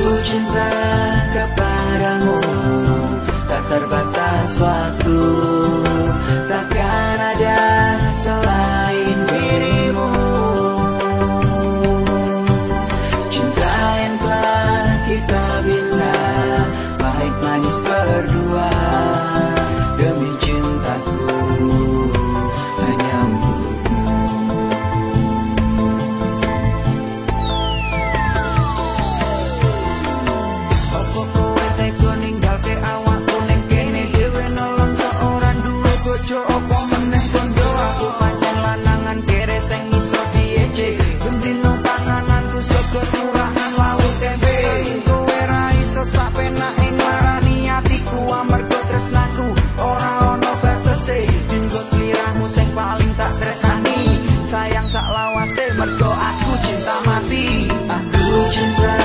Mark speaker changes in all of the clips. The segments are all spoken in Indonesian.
Speaker 1: Ku cinta kepadamu Tak terbatas waktu. berdoa aku cinta mati Aku cinta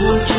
Speaker 1: útil.